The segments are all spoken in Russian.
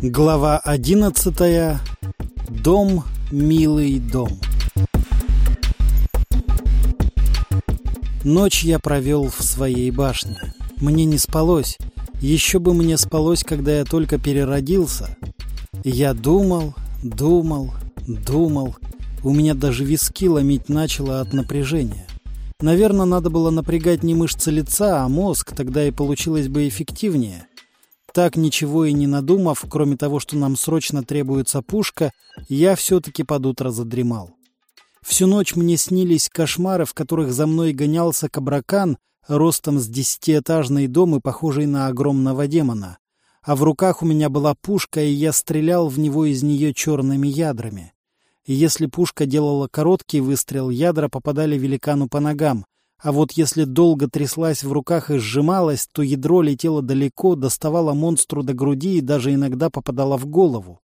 Глава одиннадцатая. Дом, милый дом. Ночь я провел в своей башне. Мне не спалось. Еще бы мне спалось, когда я только переродился. Я думал, думал, думал. У меня даже виски ломить начало от напряжения. Наверное, надо было напрягать не мышцы лица, а мозг, тогда и получилось бы эффективнее. Так ничего и не надумав, кроме того, что нам срочно требуется пушка, я все-таки под утро задремал. Всю ночь мне снились кошмары, в которых за мной гонялся кабракан, ростом с десятиэтажный дом и похожий на огромного демона. А в руках у меня была пушка, и я стрелял в него из нее черными ядрами и если пушка делала короткий выстрел, ядра попадали великану по ногам, а вот если долго тряслась в руках и сжималась, то ядро летело далеко, доставало монстру до груди и даже иногда попадало в голову.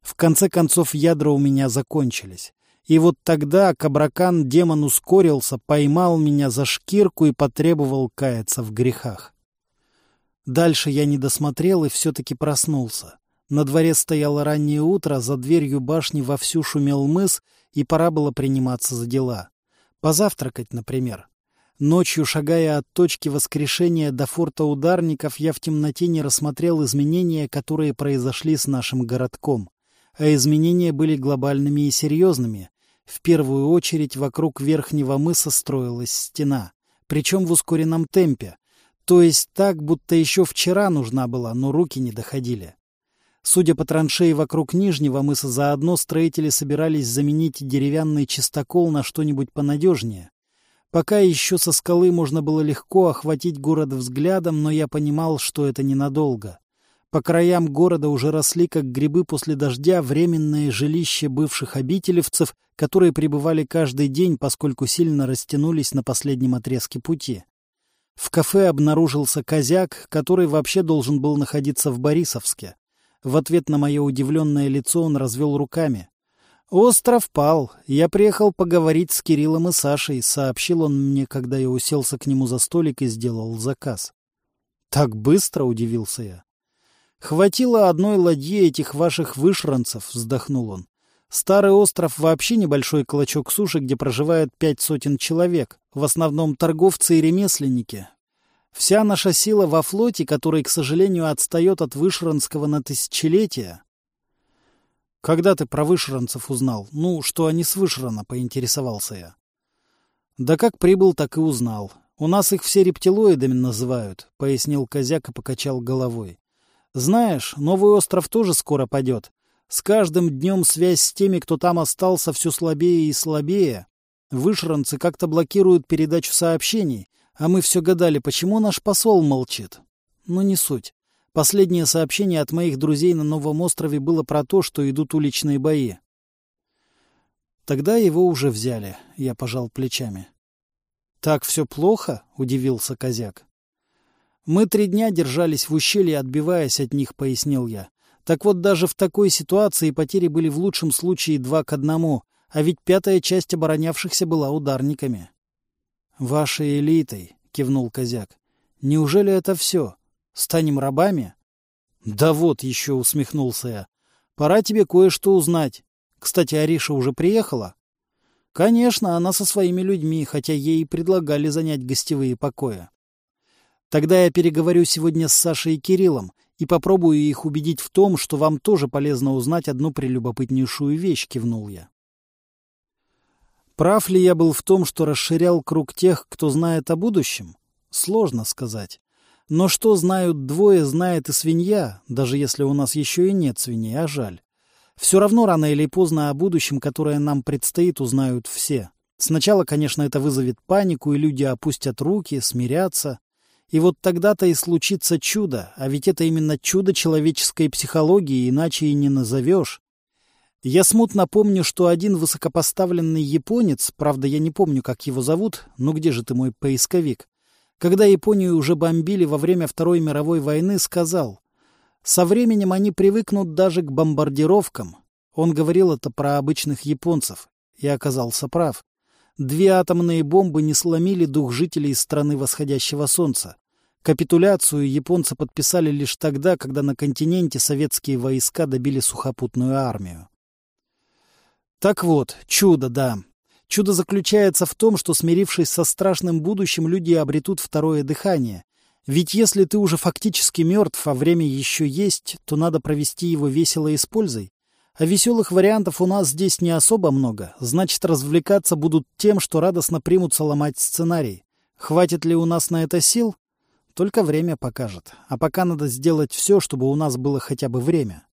В конце концов ядра у меня закончились. И вот тогда Кабракан демон ускорился, поймал меня за шкирку и потребовал каяться в грехах. Дальше я не досмотрел и все-таки проснулся. На дворе стояло раннее утро, за дверью башни вовсю шумел мыс, и пора было приниматься за дела. Позавтракать, например. Ночью, шагая от точки воскрешения до форта ударников, я в темноте не рассмотрел изменения, которые произошли с нашим городком. А изменения были глобальными и серьезными. В первую очередь вокруг верхнего мыса строилась стена. Причем в ускоренном темпе. То есть так, будто еще вчера нужна была, но руки не доходили. Судя по траншеи вокруг Нижнего мыса, заодно строители собирались заменить деревянный чистокол на что-нибудь понадежнее. Пока еще со скалы можно было легко охватить город взглядом, но я понимал, что это ненадолго. По краям города уже росли, как грибы после дождя, временные жилища бывших обителевцев, которые пребывали каждый день, поскольку сильно растянулись на последнем отрезке пути. В кафе обнаружился козяк, который вообще должен был находиться в Борисовске. В ответ на мое удивленное лицо он развел руками. «Остров пал. Я приехал поговорить с Кириллом и Сашей», — сообщил он мне, когда я уселся к нему за столик и сделал заказ. «Так быстро?» — удивился я. «Хватило одной ладьи этих ваших вышранцев», — вздохнул он. «Старый остров вообще небольшой клочок суши, где проживает пять сотен человек, в основном торговцы и ремесленники. Вся наша сила во флоте, который, к сожалению, отстает от вышранского на тысячелетия. Когда ты про вышранцев узнал? Ну, что они с вышрана, поинтересовался я. Да как прибыл, так и узнал. У нас их все рептилоидами называют, пояснил Козяк и покачал головой. Знаешь, новый остров тоже скоро падет. С каждым днем связь с теми, кто там остался, все слабее и слабее. Вышранцы как-то блокируют передачу сообщений, а мы все гадали, почему наш посол молчит. Но не суть. Последнее сообщение от моих друзей на Новом острове было про то, что идут уличные бои. Тогда его уже взяли, я пожал плечами. «Так все плохо?» — удивился Козяк. «Мы три дня держались в ущелье, отбиваясь от них», — пояснил я. «Так вот, даже в такой ситуации потери были в лучшем случае два к одному, а ведь пятая часть оборонявшихся была ударниками». «Вашей элитой», — кивнул Козяк. «Неужели это все? Станем рабами?» «Да вот еще», — усмехнулся я. «Пора тебе кое-что узнать. Кстати, Ариша уже приехала?» «Конечно, она со своими людьми, хотя ей предлагали занять гостевые покои. Тогда я переговорю сегодня с Сашей и Кириллом и попробую их убедить в том, что вам тоже полезно узнать одну прелюбопытнейшую вещь», — кивнул я. Прав ли я был в том, что расширял круг тех, кто знает о будущем? Сложно сказать. Но что знают двое, знает и свинья, даже если у нас еще и нет свиней, а жаль. Все равно рано или поздно о будущем, которое нам предстоит, узнают все. Сначала, конечно, это вызовет панику, и люди опустят руки, смирятся. И вот тогда-то и случится чудо, а ведь это именно чудо человеческой психологии, иначе и не назовешь. Я смутно помню, что один высокопоставленный японец, правда, я не помню, как его зовут, но где же ты мой поисковик, когда Японию уже бомбили во время Второй мировой войны, сказал, «Со временем они привыкнут даже к бомбардировкам». Он говорил это про обычных японцев, и оказался прав. Две атомные бомбы не сломили дух жителей страны восходящего солнца. Капитуляцию японцы подписали лишь тогда, когда на континенте советские войска добили сухопутную армию. Так вот, чудо, да. Чудо заключается в том, что, смирившись со страшным будущим, люди обретут второе дыхание. Ведь если ты уже фактически мертв, а время еще есть, то надо провести его весело и с пользой. А веселых вариантов у нас здесь не особо много, значит, развлекаться будут тем, что радостно примутся ломать сценарий. Хватит ли у нас на это сил? Только время покажет. А пока надо сделать все, чтобы у нас было хотя бы время.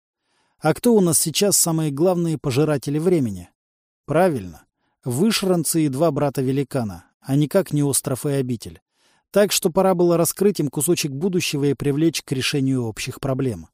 А кто у нас сейчас самые главные пожиратели времени? Правильно. Вышранцы и два брата-великана, а никак не остров и обитель. Так что пора было раскрыть им кусочек будущего и привлечь к решению общих проблем.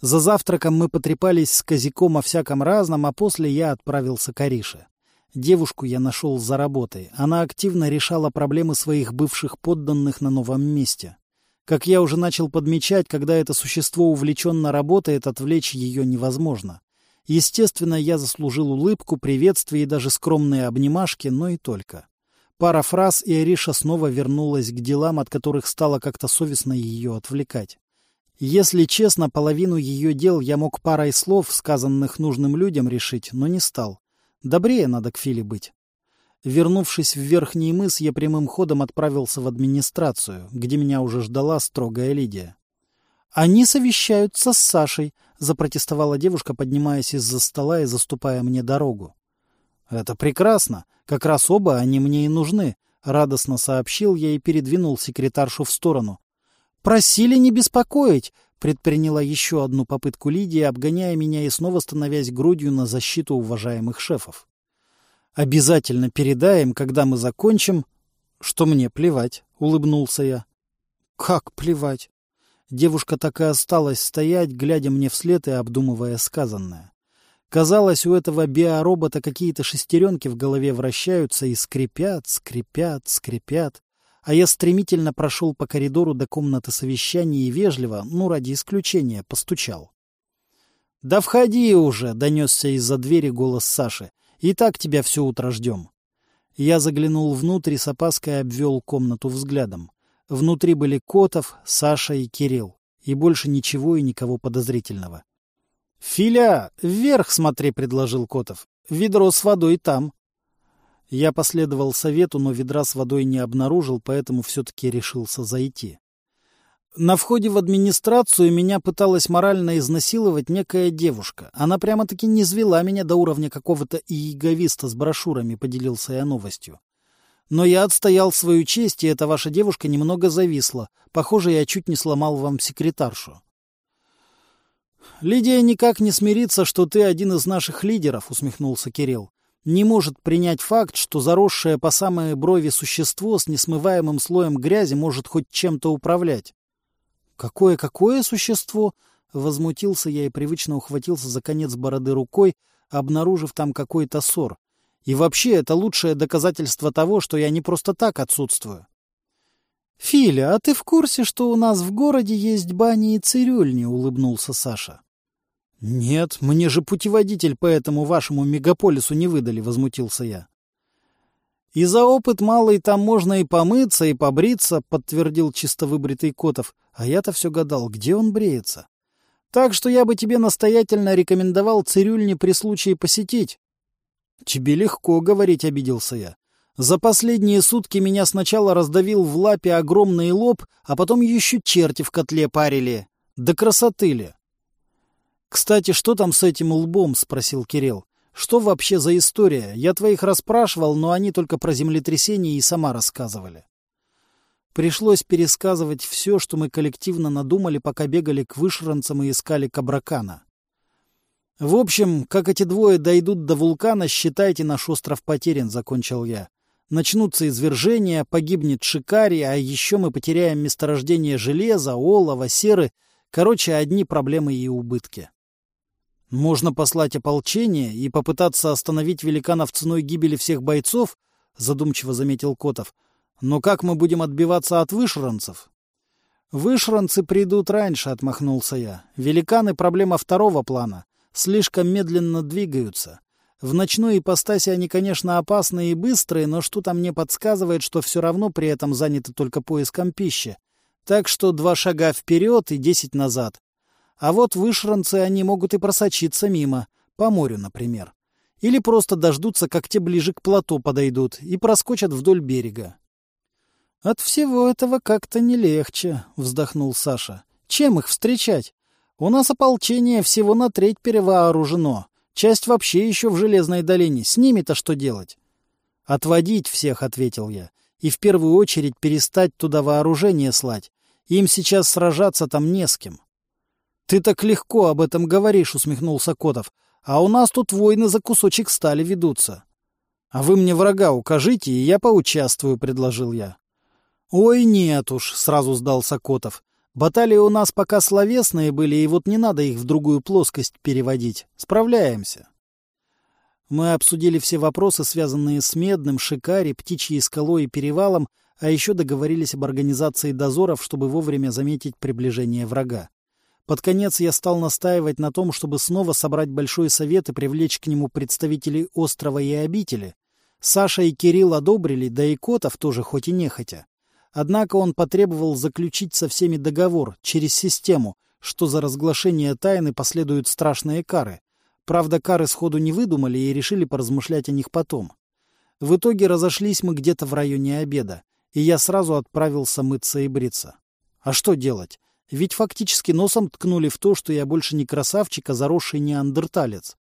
За завтраком мы потрепались с Козяком о всяком разном, а после я отправился к Арише. Девушку я нашел за работой. Она активно решала проблемы своих бывших подданных на новом месте. Как я уже начал подмечать, когда это существо увлеченно работает, отвлечь ее невозможно. Естественно, я заслужил улыбку, приветствие и даже скромные обнимашки, но и только. Пара фраз, и Ариша снова вернулась к делам, от которых стало как-то совестно ее отвлекать. Если честно, половину ее дел я мог парой слов, сказанных нужным людям, решить, но не стал. Добрее надо к Филе быть. Вернувшись в Верхний мыс, я прямым ходом отправился в администрацию, где меня уже ждала строгая Лидия. «Они совещаются с Сашей», — запротестовала девушка, поднимаясь из-за стола и заступая мне дорогу. «Это прекрасно. Как раз оба они мне и нужны», — радостно сообщил я и передвинул секретаршу в сторону. «Просили не беспокоить», предприняла еще одну попытку Лидия, обгоняя меня и снова становясь грудью на защиту уважаемых шефов. «Обязательно передаем, когда мы закончим...» «Что мне плевать», — улыбнулся я. «Как плевать?» Девушка так и осталась стоять, глядя мне вслед и обдумывая сказанное. Казалось, у этого биоробота какие-то шестеренки в голове вращаются и скрипят, скрипят, скрипят а я стремительно прошел по коридору до комнаты совещания и вежливо, ну, ради исключения, постучал. «Да входи уже!» — донесся из-за двери голос Саши. «И так тебя все утро ждем». Я заглянул внутрь и с опаской обвел комнату взглядом. Внутри были Котов, Саша и Кирилл. И больше ничего и никого подозрительного. «Филя, вверх смотри!» — предложил Котов. «Ведро с водой там». Я последовал совету, но ведра с водой не обнаружил, поэтому все-таки решился зайти. На входе в администрацию меня пыталась морально изнасиловать некая девушка. Она прямо-таки не звела меня до уровня какого-то иеговиста с брошюрами, поделился я новостью. Но я отстоял свою честь, и эта ваша девушка немного зависла. Похоже, я чуть не сломал вам секретаршу. «Лидия никак не смирится, что ты один из наших лидеров», — усмехнулся Кирилл не может принять факт, что заросшее по самые брови существо с несмываемым слоем грязи может хоть чем-то управлять. «Какое-какое существо?» — возмутился я и привычно ухватился за конец бороды рукой, обнаружив там какой-то ссор. «И вообще, это лучшее доказательство того, что я не просто так отсутствую». «Филя, а ты в курсе, что у нас в городе есть бани и цирюльни?» — улыбнулся Саша. «Нет, мне же путеводитель по этому вашему мегаполису не выдали», — возмутился я. «И за опыт малый там можно и помыться, и побриться», — подтвердил чисто выбритый Котов. А я-то все гадал, где он бреется. «Так что я бы тебе настоятельно рекомендовал цирюльни при случае посетить». «Тебе легко говорить», — обиделся я. «За последние сутки меня сначала раздавил в лапе огромный лоб, а потом еще черти в котле парили. Да красоты ли!» «Кстати, что там с этим лбом?» — спросил Кирилл. «Что вообще за история? Я твоих расспрашивал, но они только про землетрясение и сама рассказывали». Пришлось пересказывать все, что мы коллективно надумали, пока бегали к вышранцам и искали кабракана. «В общем, как эти двое дойдут до вулкана, считайте, наш остров потерян», — закончил я. Начнутся извержения, погибнет Шикари, а еще мы потеряем месторождение железа, олова, серы. Короче, одни проблемы и убытки. Можно послать ополчение и попытаться остановить великанов ценой гибели всех бойцов, задумчиво заметил Котов. Но как мы будем отбиваться от вышранцев? Вышранцы придут раньше, отмахнулся я. Великаны — проблема второго плана. Слишком медленно двигаются. В ночной ипостаси они, конечно, опасные и быстрые, но что-то мне подсказывает, что все равно при этом заняты только поиском пищи. Так что два шага вперед и десять назад. А вот вышранцы они могут и просочиться мимо, по морю, например. Или просто дождутся, как те ближе к плато подойдут, и проскочат вдоль берега. «От всего этого как-то не легче», — вздохнул Саша. «Чем их встречать? У нас ополчение всего на треть перевооружено. Часть вообще еще в Железной долине. С ними-то что делать?» «Отводить всех», — ответил я. «И в первую очередь перестать туда вооружение слать. Им сейчас сражаться там не с кем». «Ты так легко об этом говоришь», — усмехнулся Котов. «А у нас тут войны за кусочек стали ведутся». «А вы мне врага укажите, и я поучаствую», — предложил я. «Ой, нет уж», — сразу сдался Котов. «Баталии у нас пока словесные были, и вот не надо их в другую плоскость переводить. Справляемся». Мы обсудили все вопросы, связанные с Медным, Шикари, Птичьей скалой и Перевалом, а еще договорились об организации дозоров, чтобы вовремя заметить приближение врага. Под конец я стал настаивать на том, чтобы снова собрать большой совет и привлечь к нему представителей острова и обители. Саша и Кирилл одобрили, да и Котов тоже хоть и нехотя. Однако он потребовал заключить со всеми договор через систему, что за разглашение тайны последуют страшные кары. Правда, кары сходу не выдумали и решили поразмышлять о них потом. В итоге разошлись мы где-то в районе обеда, и я сразу отправился мыться и бриться. А что делать? Ведь фактически носом ткнули в то, что я больше не красавчик, а заросший неандерталец.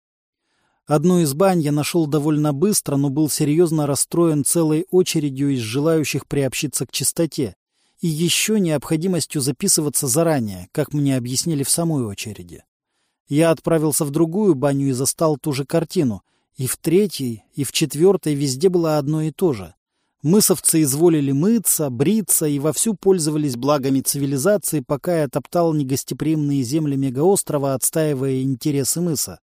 Одну из бань я нашел довольно быстро, но был серьезно расстроен целой очередью из желающих приобщиться к чистоте. И еще необходимостью записываться заранее, как мне объяснили в самой очереди. Я отправился в другую баню и застал ту же картину. И в третьей, и в четвертой везде было одно и то же. Мысовцы изволили мыться, бриться и вовсю пользовались благами цивилизации, пока я топтал негостеприимные земли мегаострова, отстаивая интересы мыса.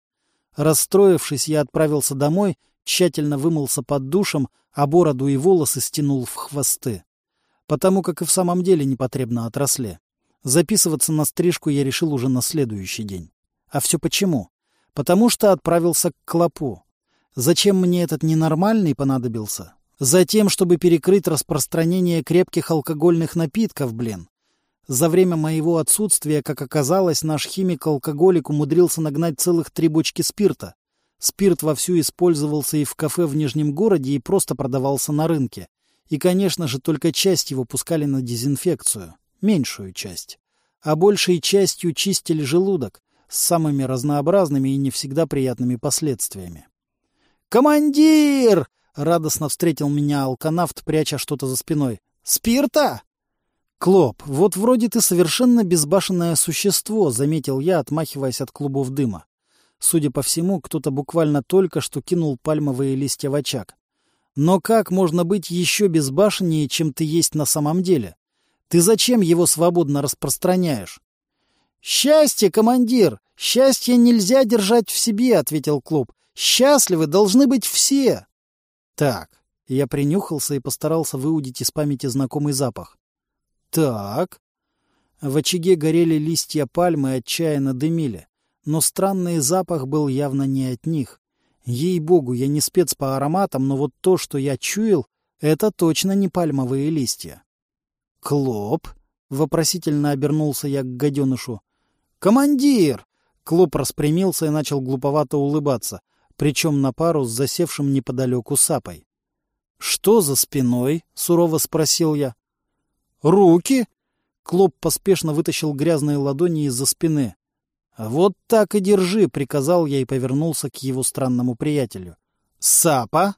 Расстроившись, я отправился домой, тщательно вымылся под душем, а бороду и волосы стянул в хвосты. Потому как и в самом деле непотребно отросли. Записываться на стрижку я решил уже на следующий день. А все почему? Потому что отправился к клопу. Зачем мне этот ненормальный понадобился? Затем, чтобы перекрыть распространение крепких алкогольных напитков, блин. За время моего отсутствия, как оказалось, наш химик-алкоголик умудрился нагнать целых три бочки спирта. Спирт вовсю использовался и в кафе в Нижнем городе, и просто продавался на рынке. И, конечно же, только часть его пускали на дезинфекцию. Меньшую часть. А большей частью чистили желудок с самыми разнообразными и не всегда приятными последствиями. «Командир!» — радостно встретил меня алканавт, пряча что-то за спиной. «Спирта?» «Клоп, вот вроде ты совершенно безбашенное существо», — заметил я, отмахиваясь от клубов дыма. Судя по всему, кто-то буквально только что кинул пальмовые листья в очаг. «Но как можно быть еще безбашеннее, чем ты есть на самом деле? Ты зачем его свободно распространяешь?» «Счастье, командир! Счастье нельзя держать в себе», — ответил Клоп. «Счастливы должны быть все!» Так, я принюхался и постарался выудить из памяти знакомый запах. Так. В очаге горели листья пальмы и отчаянно дымили. Но странный запах был явно не от них. Ей-богу, я не спец по ароматам, но вот то, что я чуял, это точно не пальмовые листья. «Клоп?» — вопросительно обернулся я к гаденышу. «Командир!» Клоп распрямился и начал глуповато улыбаться причем на пару с засевшим неподалеку сапой. — Что за спиной? — сурово спросил я. — Руки! — Клоп поспешно вытащил грязные ладони из-за спины. — Вот так и держи, — приказал я и повернулся к его странному приятелю. — Сапа!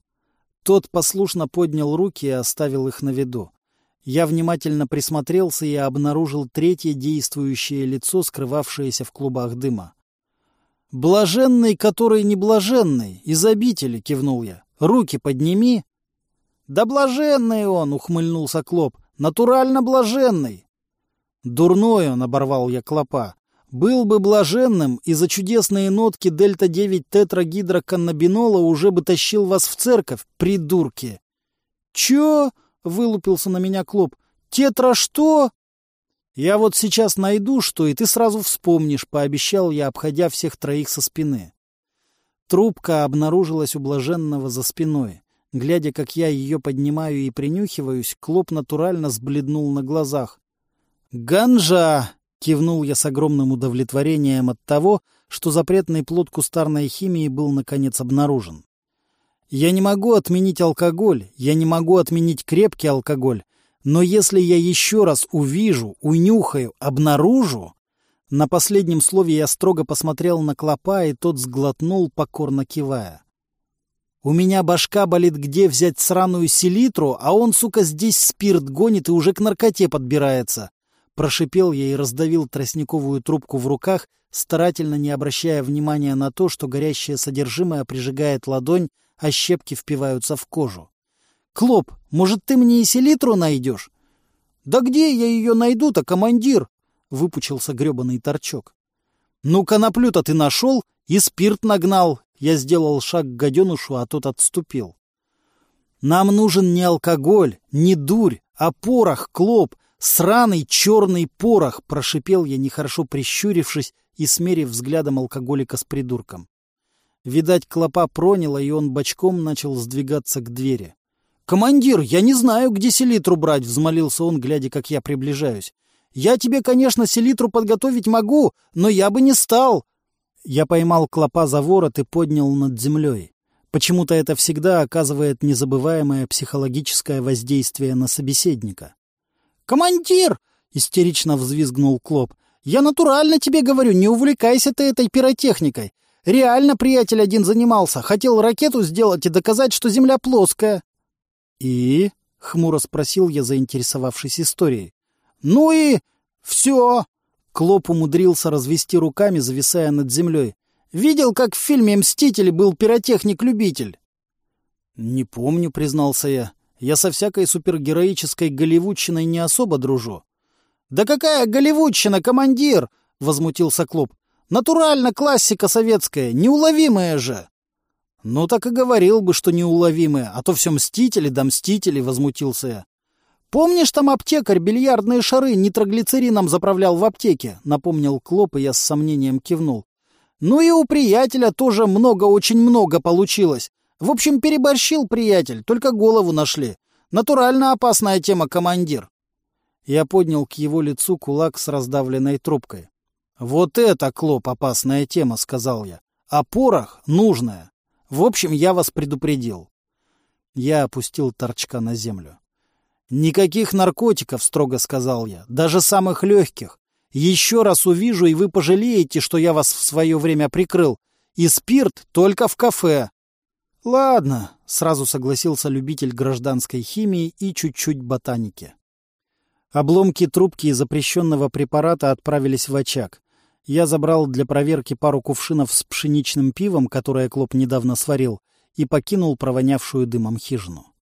Тот послушно поднял руки и оставил их на виду. Я внимательно присмотрелся и обнаружил третье действующее лицо, скрывавшееся в клубах дыма. «Блаженный, который не блаженный, из обители», — кивнул я. «Руки подними». «Да блаженный он», — ухмыльнулся Клоп, — «натурально блаженный». «Дурной он», — оборвал я Клопа. «Был бы блаженным, и за чудесные нотки дельта-9 тетрагидроканнабинола уже бы тащил вас в церковь, придурки». «Чё?» — вылупился на меня Клоп. «Тетра что?» «Я вот сейчас найду что, и ты сразу вспомнишь», — пообещал я, обходя всех троих со спины. Трубка обнаружилась у блаженного за спиной. Глядя, как я ее поднимаю и принюхиваюсь, Клоп натурально сбледнул на глазах. «Ганжа!» — кивнул я с огромным удовлетворением от того, что запретный плод кустарной химии был, наконец, обнаружен. «Я не могу отменить алкоголь, я не могу отменить крепкий алкоголь, но если я еще раз увижу, унюхаю, обнаружу...» На последнем слове я строго посмотрел на клопа, и тот сглотнул, покорно кивая. «У меня башка болит, где взять сраную селитру, а он, сука, здесь спирт гонит и уже к наркоте подбирается». Прошипел я и раздавил тростниковую трубку в руках, старательно не обращая внимания на то, что горящее содержимое прижигает ладонь, а щепки впиваются в кожу. «Клоп, может, ты мне и селитру найдешь?» «Да где я ее найду-то, командир?» — выпучился гребаный торчок. «Ну, коноплю-то ты нашел и спирт нагнал!» Я сделал шаг к гаденушу, а тот отступил. «Нам нужен не алкоголь, не дурь, а порох, клоп, сраный черный порох!» — прошипел я, нехорошо прищурившись и смерив взглядом алкоголика с придурком. Видать, клопа проняло, и он бочком начал сдвигаться к двери. «Командир, я не знаю, где селитру брать», — взмолился он, глядя, как я приближаюсь. «Я тебе, конечно, селитру подготовить могу, но я бы не стал». Я поймал клопа за ворот и поднял над землей. Почему-то это всегда оказывает незабываемое психологическое воздействие на собеседника. «Командир!» — истерично взвизгнул Клоп. «Я натурально тебе говорю, не увлекайся ты этой пиротехникой. Реально приятель один занимался. Хотел ракету сделать и доказать, что Земля плоская. — И? — хмуро спросил я, заинтересовавшись историей. — Ну и... все. Клоп умудрился развести руками, зависая над землей. Видел, как в фильме «Мстители» был пиротехник-любитель? — Не помню, — признался я. Я со всякой супергероической голливудщиной не особо дружу. — Да какая голливудщина, командир! — возмутился Клоп. Натурально классика советская, неуловимая же. Ну так и говорил бы, что неуловимая, а то все мстители да мстители, возмутился я. Помнишь, там аптекарь бильярдные шары нитроглицерином заправлял в аптеке? Напомнил Клоп, и я с сомнением кивнул. Ну и у приятеля тоже много, очень много получилось. В общем, переборщил приятель, только голову нашли. Натурально опасная тема, командир. Я поднял к его лицу кулак с раздавленной трубкой. «Вот это, Клоп, опасная тема», — сказал я. «А порох нужная. В общем, я вас предупредил». Я опустил торчка на землю. «Никаких наркотиков», — строго сказал я, — «даже самых легких. Еще раз увижу, и вы пожалеете, что я вас в свое время прикрыл. И спирт только в кафе». «Ладно», — сразу согласился любитель гражданской химии и чуть-чуть ботаники. Обломки трубки и запрещенного препарата отправились в очаг. Я забрал для проверки пару кувшинов с пшеничным пивом, которое Клоп недавно сварил, и покинул провонявшую дымом хижину.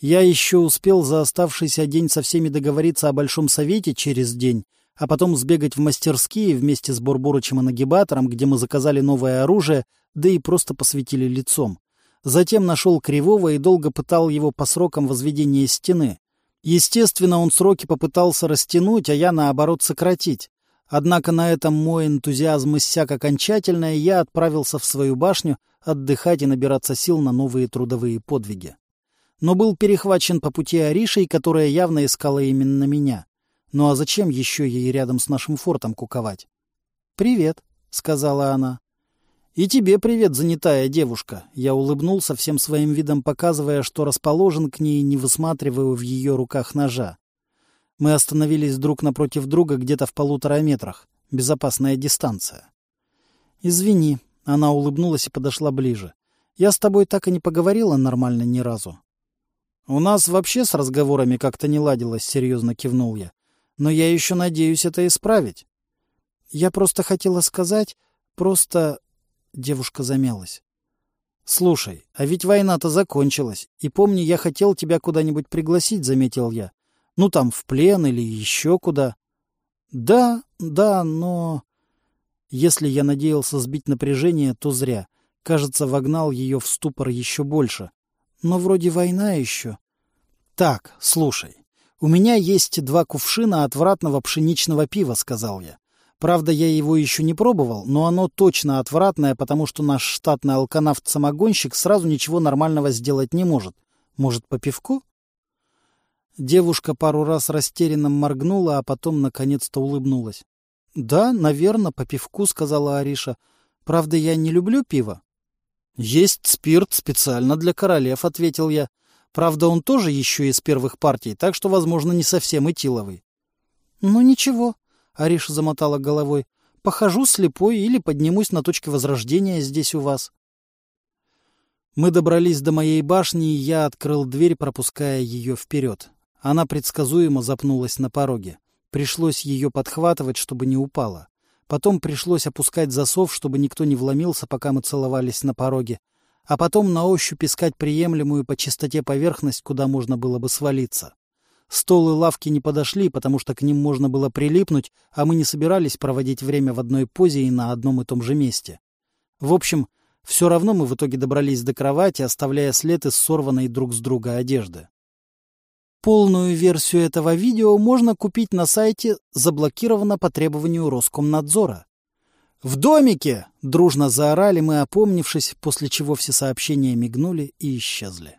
Я еще успел за оставшийся день со всеми договориться о Большом Совете через день, а потом сбегать в мастерские вместе с Бурбурычем и Нагибатором, где мы заказали новое оружие, да и просто посветили лицом. Затем нашел Кривого и долго пытал его по срокам возведения стены. Естественно, он сроки попытался растянуть, а я, наоборот, сократить. Однако на этом мой энтузиазм иссяк окончательно, и я отправился в свою башню отдыхать и набираться сил на новые трудовые подвиги. Но был перехвачен по пути Аришей, которая явно искала именно меня. Ну а зачем еще ей рядом с нашим фортом куковать? «Привет», — сказала она. «И тебе привет, занятая девушка!» Я улыбнулся всем своим видом, показывая, что расположен к ней, не высматривая в ее руках ножа. Мы остановились друг напротив друга где-то в полутора метрах. Безопасная дистанция. «Извини», — она улыбнулась и подошла ближе. «Я с тобой так и не поговорила нормально ни разу». «У нас вообще с разговорами как-то не ладилось», — серьезно кивнул я. «Но я еще надеюсь это исправить». «Я просто хотела сказать... Просто...» Девушка замялась. «Слушай, а ведь война-то закончилась, и помни, я хотел тебя куда-нибудь пригласить», — заметил я. Ну, там, в плен или еще куда. Да, да, но... Если я надеялся сбить напряжение, то зря. Кажется, вогнал ее в ступор еще больше. Но вроде война еще. Так, слушай. У меня есть два кувшина отвратного пшеничного пива, сказал я. Правда, я его еще не пробовал, но оно точно отвратное, потому что наш штатный алканавт-самогонщик сразу ничего нормального сделать не может. Может, по пивку? Девушка пару раз растерянно моргнула, а потом наконец-то улыбнулась. — Да, наверное, по пивку, — сказала Ариша. — Правда, я не люблю пиво. — Есть спирт специально для королев, — ответил я. Правда, он тоже еще из первых партий, так что, возможно, не совсем этиловый. — Ну, ничего, — Ариша замотала головой. — Похожу слепой или поднимусь на точке возрождения здесь у вас. Мы добрались до моей башни, и я открыл дверь, пропуская ее вперед. Она предсказуемо запнулась на пороге. Пришлось ее подхватывать, чтобы не упала. Потом пришлось опускать засов, чтобы никто не вломился, пока мы целовались на пороге. А потом на ощупь искать приемлемую по чистоте поверхность, куда можно было бы свалиться. Стол и лавки не подошли, потому что к ним можно было прилипнуть, а мы не собирались проводить время в одной позе и на одном и том же месте. В общем, все равно мы в итоге добрались до кровати, оставляя след из сорванной друг с друга одежды. Полную версию этого видео можно купить на сайте «Заблокировано по требованию Роскомнадзора». «В домике!» — дружно заорали мы, опомнившись, после чего все сообщения мигнули и исчезли.